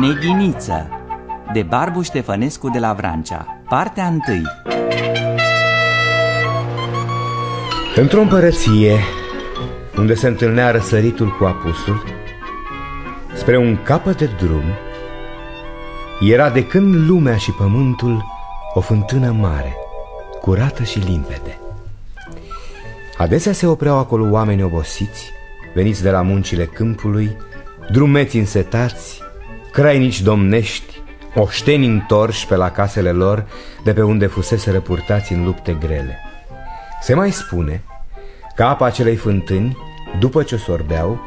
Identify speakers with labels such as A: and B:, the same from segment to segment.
A: Neghiniță de Barbu Ștefănescu de la Vrancea Partea întâi.
B: Într-o împărăție unde se întâlnea răsăritul cu apusul Spre un capăt de drum Era de când lumea și pământul o fântână mare Curată și limpede. Adesea se opreau acolo oameni obosiți Veniți de la muncile câmpului Drumeți însetați Crainici domnești Oșteni întorși pe la casele lor De pe unde fusese răpurtați în lupte grele. Se mai spune că apa acelei fântâni După ce o sorbeau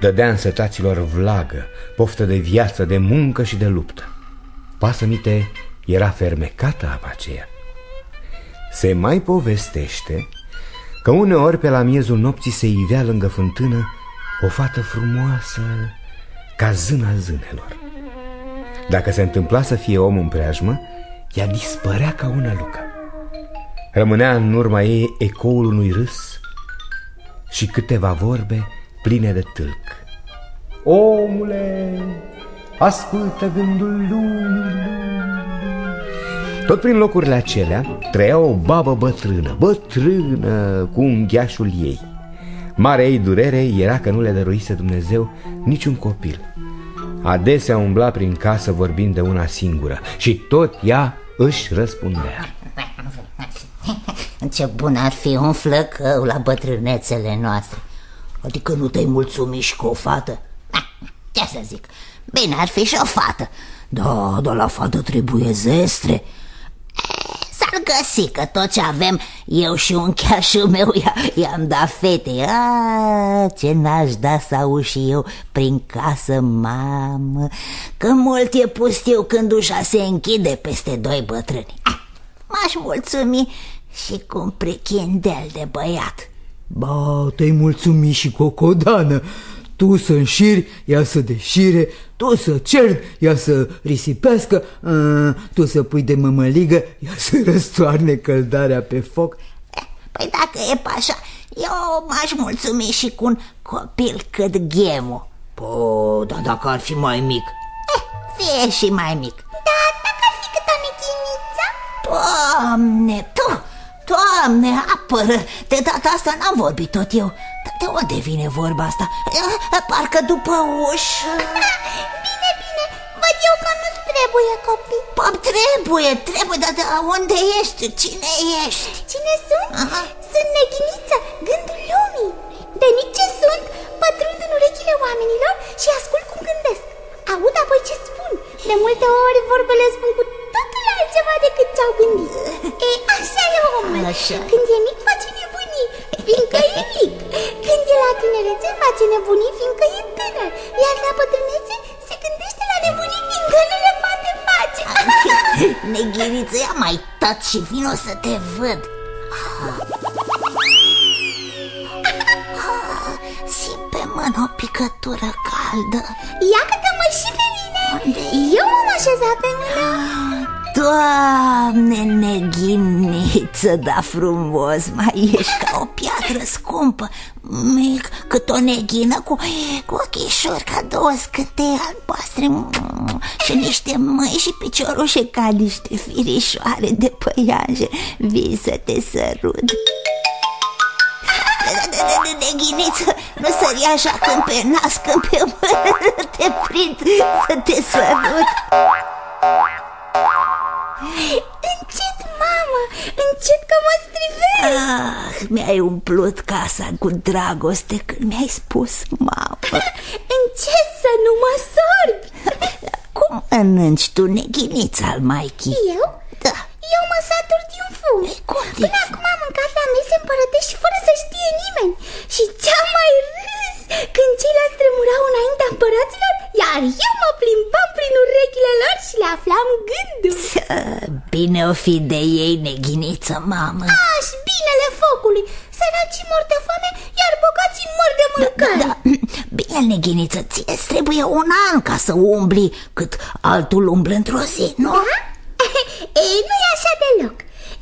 B: Dădea însetaților vlagă Poftă de viață, de muncă și de luptă. Pasămite era fermecată apa aceea. Se mai povestește că uneori pe la miezul nopții se ivea lângă fântână o fată frumoasă ca zâna zânelor. Dacă se întâmpla să fie om în preajmă, ea dispărea ca una lucă. Rămânea în urma ei ecoul unui râs și câteva vorbe pline de tâlc. Omule, ascultă gândul lumii, tot prin locurile acelea trăia o babă bătrână, bătrână cu unghiașul ei. Marea ei durere era că nu le dăruise Dumnezeu niciun copil. Adesea umbla prin casă vorbind de una singură și tot ea își răspundea.
C: Ce bun ar fi un flăcău la bătrânețele noastre Adică nu te-ai mulțumit și cu o fată? Ce să zic, bine ar fi și o fată Da, dar la fată trebuie zestre S-ar găsi că tot ce avem eu și un cheașul meu i-am dat fete A, Ce n-aș da să au și eu prin casă, mamă. Că mult e pustiu când ușa se închide peste doi bătrâni. M-aș mulțumi și cu un prichindel de băiat.
D: Ba, te-ai mulțumit și cocodană tu să înșiri, ea să deșire, tu să cerbi, ea să risipească, a, tu să pui de mămăligă, ea să răstoarne căldarea pe foc.
C: Păi dacă e așa, eu m-aș mulțumi și cu un copil cât ghemu.
D: Po, dar dacă ar fi mai mic?
C: Eh, fie și mai mic.
E: Da, dacă ar fi cât o nechiniță?
C: Doamne, tu, Doamne, apără! De data asta n-am vorbit tot eu. Dar de unde vine vorba asta? Parcă după ușă...
E: Bine, bine, văd eu că nu trebuie copii.
C: Păi trebuie, trebuie, dar de unde ești? Cine ești?
E: Cine sunt? Aha. Sunt neghiniță, gândul lumii. De nici ce sunt, pătrund în urechile oamenilor și ascult cum gândesc. Aud apoi ce spun. De multe ori vorbele spun cu totul altceva decât ce-au gândit. E, așa e omul.
C: Așa.
E: Când e mic face nebunii, fiindcă e mic. Când e la tinerețe face nebunii, fiindcă e tânăr. Iar la bătrânețe se gândește la nebunii, fiindcă nu le poate face.
C: Neghiriță, ia mai tat și vino să te văd. Simt pe mână o picătură caldă.
E: Ia câtă-mă și pe mine.
C: Unde
E: Eu m-am așezat pe mână.
C: Doamne, neghiniță, da frumos, mai ești ca o piatră scumpă, mic, cât o neghină, cu, cu ochișori ca două scântei albastre mm, și niște mâini și piciorușe ca niște firișoare de păianje. Vii să te sărut. Neghiniță, nu sări așa când pe nas, când pe mână te prind să te sărut.
E: Încet, mamă, încet că mă strivesc
C: Ah, mi-ai umplut casa cu dragoste când mi-ai spus mamă.
E: Încet să nu mă sorbi.
C: Cum mănânci tu neghinița al Mikey?
E: Eu?
C: Da.
E: Eu mă satur din fum.
C: Cum
E: Până acum am mâncat la mese împărătești fără să știe nimeni Și ce-am mai râs când ceilalți tremurau înaintea împăraților Iar eu mă plimbam prin urechile lor și le aflam gândul
C: Bine o fi de ei neghiniță, mamă.
E: Aș, binele focului Săracii mor de foame, iar bogații mor de mâncare.
C: Da, Bine, neghiniță, ție trebuie un an ca să umbli Cât altul umblă într-o zi, nu?
E: Da? Ei, nu e așa deloc.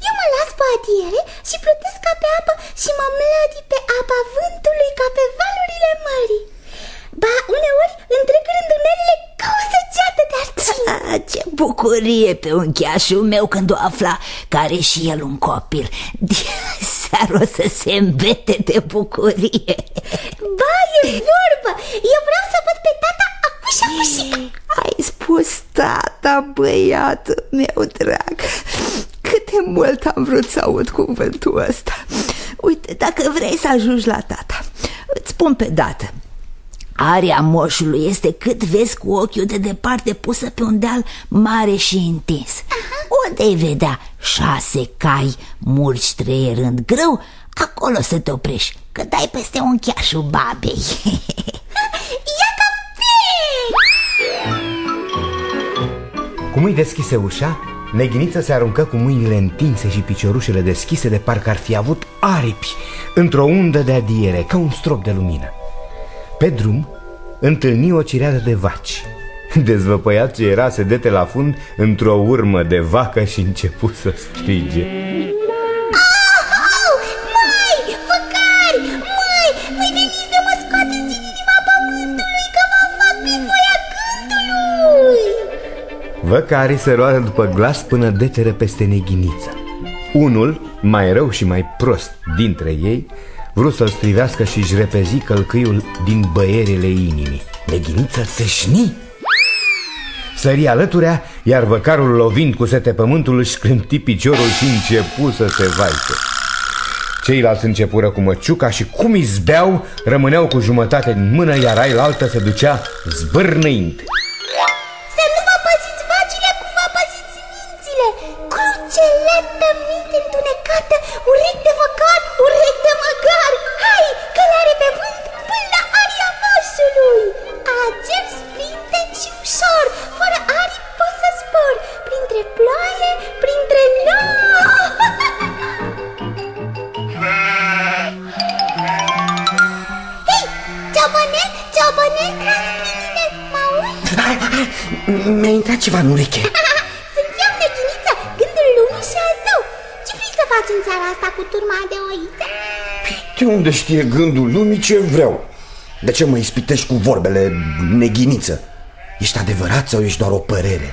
E: Eu mă las pe adiere și plutesc ca pe apă și mă mlădi pe apa vântului ca pe valurile mării Ba, uneori întrec rândunelele ca o săgeată de arcini
C: Ah, Ce bucurie pe unchiașul meu când o afla că are și el un copil. Seara o să se îmbete de bucurie.
E: Ba, e vorba Eu vreau să văd pe tata acușa cușica
C: Ai spus tata, băiatul meu drag Cât de mult am vrut să aud cuvântul ăsta. Uite, dacă vrei să ajungi la tata Îți spun pe dată Aria moșului este cât vezi cu ochiul de departe pusă pe un deal mare și întins Unde-i vedea șase cai murci trăierând grâu? Acolo să te oprești, că dai peste un cheașul babei.
E: Ia ca
B: Cum îi deschise ușa, Neghinița se aruncă cu mâinile întinse și piciorușele deschise de parcă ar fi avut aripi într-o undă de adiere, ca un strop de lumină. Pe drum întâlni o cireadă de vaci. Dezvăpăiat ce era, sedete la fund într-o urmă de vacă și început să strige.
E: Au, măi, făcari, măi, măi veniți de mă scoateți din inima pământului Că mă fac pe voia gândului
B: Văcarii se roară după glas până deteră peste neghiniță. Unul, mai rău și mai prost dintre ei, vrut să-l strivească și își repezi călcâiul din băierile inimii. Neghiniță țâșni. Sări alăturea, iar văcarul lovind cu sete pământul își scrânti piciorul și începu să se vaice. Ceilalți începură cu măciuca și cum izbeau, rămâneau cu jumătate în mână, iar ailaltă se ducea zbârnâind.
E: Să nu vă păziți vacile cum vă păziți mințile Cruceletă minte întunecată Urechi de văcar,
F: Mi-a intrat ceva în ureche
E: Sunt eu, Neghiniță, gândul lumii și al tău Ce vrei să faci în seara asta cu turma de oițe?
F: De unde știe gândul lumii ce vreau? De ce mă ispitești cu vorbele neghiniță? Ești adevărat sau ești doar o părere?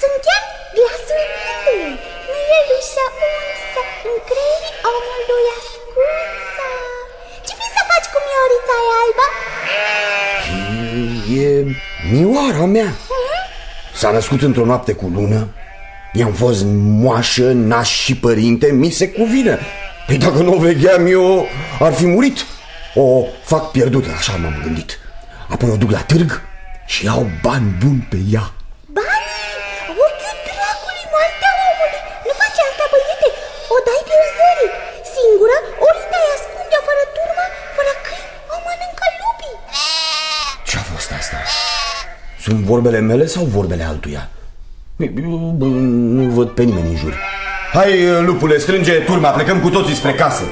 E: Sunt chiar glasul gândului Nu e ușă unsă În creierii omului ascunsă Ce vrei să faci cu miorița aia albă?
F: E mioara mea S-a născut într-o noapte cu lună. I-am fost moașă, naș și părinte, mi se cuvine. Păi dacă nu o vegheam eu, ar fi murit. O fac pierdută, așa m-am gândit. Apoi o duc la târg și iau bani buni pe ea Sunt vorbele mele sau vorbele altuia? Bă, Nu văd pe nimeni în jur Hai, lupule, strânge turma, plecăm cu toții spre casă